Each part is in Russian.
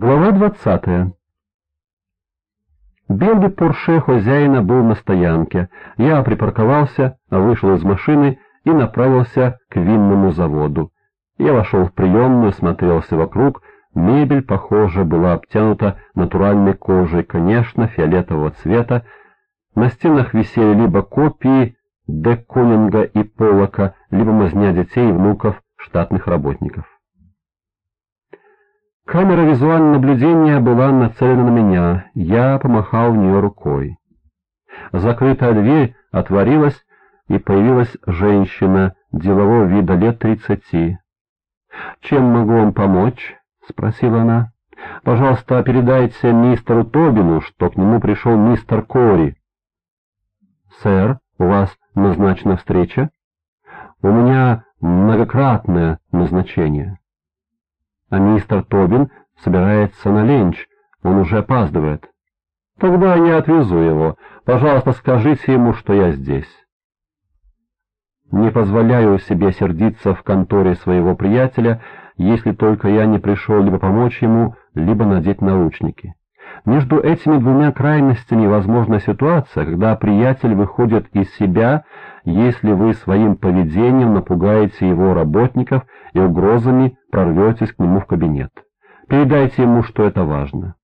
Глава двадцатая. Белый Порше хозяина был на стоянке. Я припарковался, вышел из машины и направился к винному заводу. Я вошел в приемную, смотрелся вокруг. Мебель, похоже, была обтянута натуральной кожей, конечно, фиолетового цвета. На стенах висели либо копии Де Конинга и Полока, либо мазня детей и внуков штатных работников. Камера визуального наблюдения была нацелена на меня, я помахал в нее рукой. Закрытая дверь отворилась, и появилась женщина делового вида лет тридцати. «Чем могу вам помочь?» — спросила она. «Пожалуйста, передайте мистеру Тобину, что к нему пришел мистер Кори». «Сэр, у вас назначена встреча?» «У меня многократное назначение». А мистер Тобин собирается на ленч, он уже опаздывает. Тогда я отвезу его. Пожалуйста, скажите ему, что я здесь. Не позволяю себе сердиться в конторе своего приятеля, если только я не пришел либо помочь ему, либо надеть наручники. Между этими двумя крайностями возможна ситуация, когда приятель выходит из себя, если вы своим поведением напугаете его работников и угрозами прорветесь к нему в кабинет. Передайте ему, что это важно.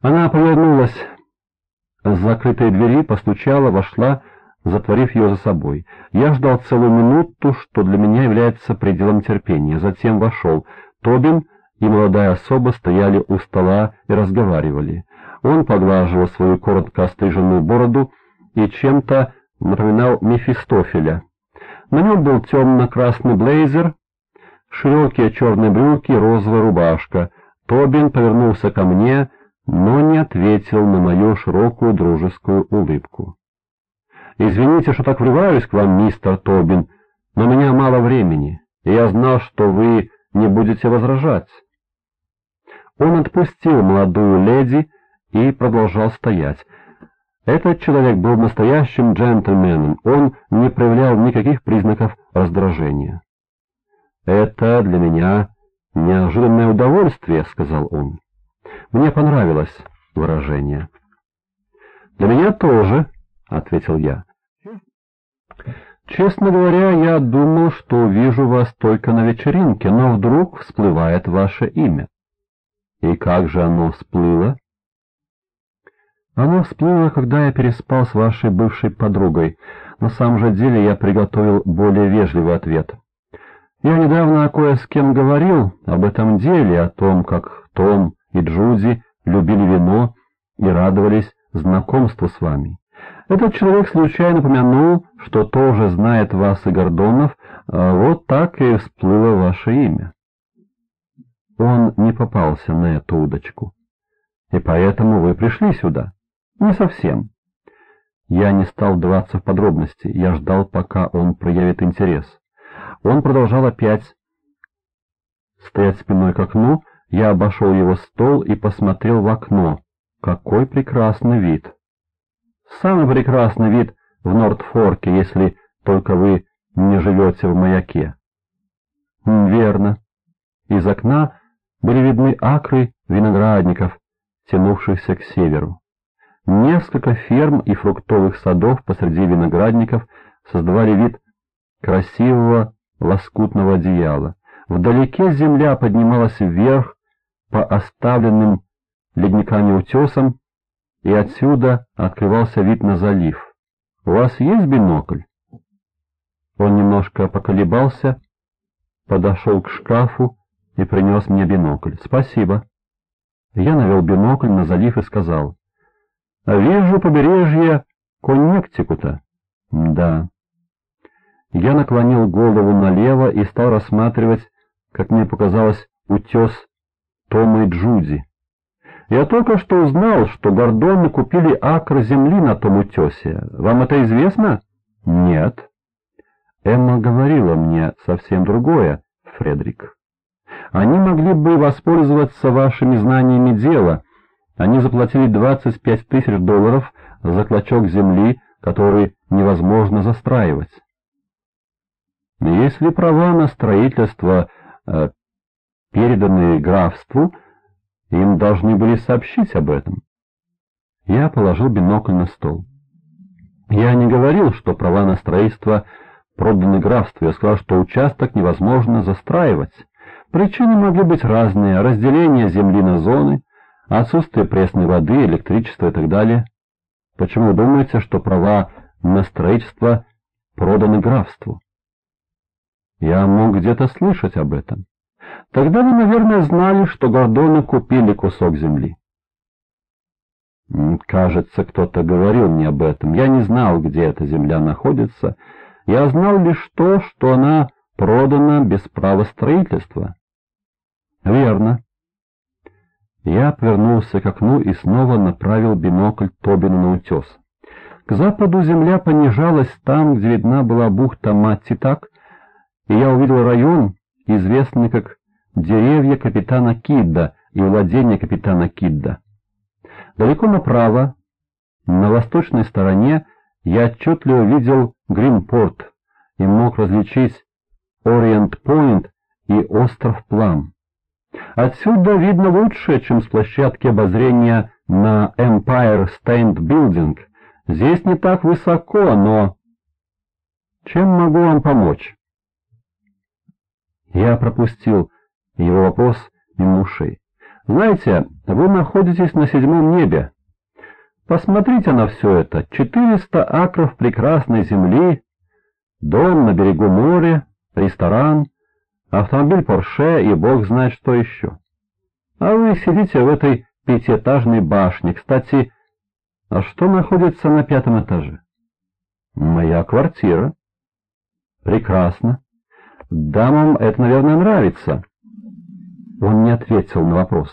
Она повернулась с закрытой двери, постучала, вошла, затворив ее за собой. Я ждал целую минуту, что для меня является пределом терпения. Затем вошел. Тобин и молодая особа стояли у стола и разговаривали. Он поглаживал свою коротко остриженную бороду и чем-то напоминал Мефистофеля. На нем был темно-красный блейзер, широкие черные брюки, розовая рубашка. Тобин повернулся ко мне, но не ответил на мою широкую дружескую улыбку. «Извините, что так врываюсь к вам, мистер Тобин, но у меня мало времени, и я знал, что вы не будете возражать». Он отпустил молодую леди и продолжал стоять. Этот человек был настоящим джентльменом, он не проявлял никаких признаков раздражения. «Это для меня неожиданное удовольствие», — сказал он. Мне понравилось выражение. «Для меня тоже», — ответил я. «Честно говоря, я думал, что увижу вас только на вечеринке, но вдруг всплывает ваше имя». «И как же оно всплыло?» Оно всплыло, когда я переспал с вашей бывшей подругой. На самом же деле я приготовил более вежливый ответ. Я недавно кое с кем говорил об этом деле, о том, как Том и Джуди любили вино и радовались знакомству с вами. Этот человек случайно упомянул, что тоже знает вас и Гордонов, а вот так и всплыло ваше имя. Он не попался на эту удочку. И поэтому вы пришли сюда. Не совсем. Я не стал вдаваться в подробности, я ждал, пока он проявит интерес. Он продолжал опять стоять спиной к окну, я обошел его стол и посмотрел в окно. Какой прекрасный вид! Самый прекрасный вид в Нортфорке, если только вы не живете в маяке. Верно. Из окна были видны акры виноградников, тянувшихся к северу. Несколько ферм и фруктовых садов посреди виноградников создавали вид красивого лоскутного одеяла. Вдалеке земля поднималась вверх по оставленным ледниками утесам, и отсюда открывался вид на залив. «У вас есть бинокль?» Он немножко поколебался, подошел к шкафу и принес мне бинокль. «Спасибо». Я навел бинокль на залив и сказал, Вижу побережье Коннектикута. Да. Я наклонил голову налево и стал рассматривать, как мне показалось, утес Тома и Джуди. Я только что узнал, что Гордоны купили акр земли на том утесе. Вам это известно? Нет. Эмма говорила мне совсем другое, Фредерик. Они могли бы воспользоваться вашими знаниями дела, они заплатили 25 тысяч долларов за клочок земли, который невозможно застраивать. Есть ли права на строительство э, переданы графству, им должны были сообщить об этом. Я положил бинокль на стол. Я не говорил, что права на строительство проданы графству. Я сказал, что участок невозможно застраивать. Причины могли быть разные. Разделение земли на зоны, отсутствие пресной воды, электричества и так далее. Почему думаете, что права на строительство проданы графству? Я мог где-то слышать об этом. Тогда вы, наверное, знали, что Гордоны купили кусок земли. Кажется, кто-то говорил мне об этом. Я не знал, где эта земля находится. Я знал лишь то, что она продана без права строительства. Верно. Я повернулся к окну и снова направил бинокль Тобина на утес. К западу земля понижалась там, где видна была бухта Маттитак, и я увидел район, известный как деревья капитана Кидда и владения капитана Кидда. Далеко направо, на восточной стороне, я отчетливо видел Гринпорт и мог различить Ориент-Пойнт и остров Плам. Отсюда видно лучше, чем с площадки обозрения на Empire State Building. Здесь не так высоко, но... Чем могу вам помочь? Я пропустил его вопрос мимо ушей. Знаете, вы находитесь на седьмом небе. Посмотрите на все это. Четыреста акров прекрасной земли, дом на берегу моря, ресторан, автомобиль Порше и бог знает что еще. А вы сидите в этой пятиэтажной башне. Кстати, а что находится на пятом этаже? Моя квартира. Прекрасно. Дамам это, наверное, нравится. Он не ответил на вопрос.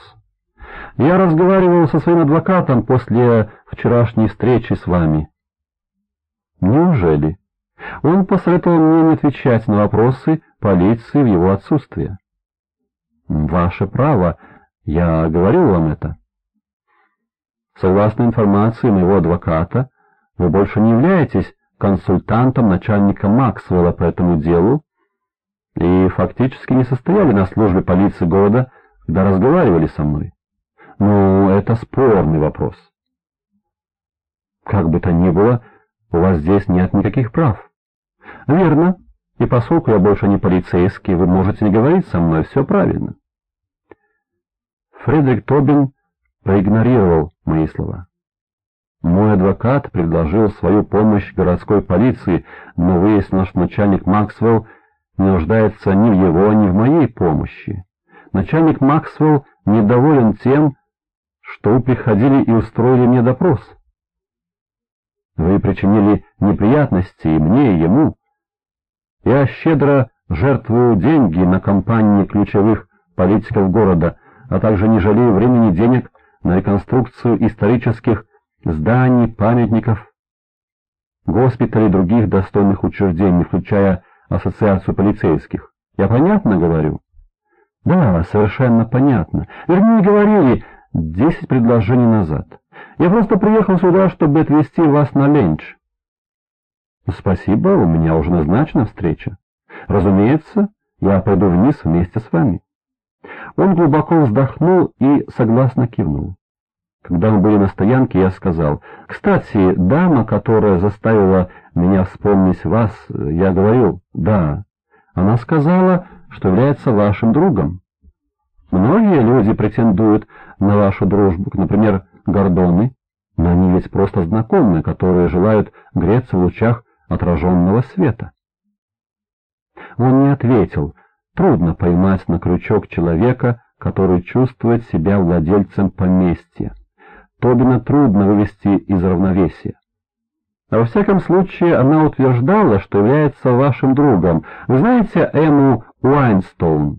Я разговаривал со своим адвокатом после вчерашней встречи с вами. Неужели? Он посоветовал мне не отвечать на вопросы полиции в его отсутствие. Ваше право, я говорил вам это. Согласно информации моего адвоката, вы больше не являетесь консультантом начальника Максвелла по этому делу и фактически не состояли на службе полиции города, когда разговаривали со мной. Ну, это спорный вопрос. Как бы то ни было, у вас здесь нет никаких прав. Верно. И поскольку я больше не полицейский, вы можете не говорить со мной, все правильно. Фредерик Тобин проигнорировал мои слова. Мой адвокат предложил свою помощь городской полиции, но выяснилось, что начальник Максвелл не нуждается ни в его, ни в моей помощи. Начальник Максвелл недоволен тем, что вы приходили и устроили мне допрос. Вы причинили неприятности и мне, и ему. Я щедро жертвую деньги на компании ключевых политиков города, а также не жалею времени и денег на реконструкцию исторических зданий, памятников, госпиталей и других достойных учреждений, включая ассоциацию полицейских. Я понятно говорю? Да, совершенно понятно. Вернее, говорили десять предложений назад. Я просто приехал сюда, чтобы отвезти вас на ленч. Спасибо, у меня уже назначена встреча. Разумеется, я пойду вниз вместе с вами. Он глубоко вздохнул и согласно кивнул. Когда мы были на стоянке, я сказал, «Кстати, дама, которая заставила меня вспомнить вас, я говорил, да. Она сказала, что является вашим другом. Многие люди претендуют на вашу дружбу, например, Гордоны, но они ведь просто знакомые, которые желают греться в лучах отраженного света». Он не ответил. Трудно поймать на крючок человека, который чувствует себя владельцем поместья. Тобина трудно вывести из равновесия. Во всяком случае, она утверждала, что является вашим другом. Вы знаете Эмму Уайнстоун?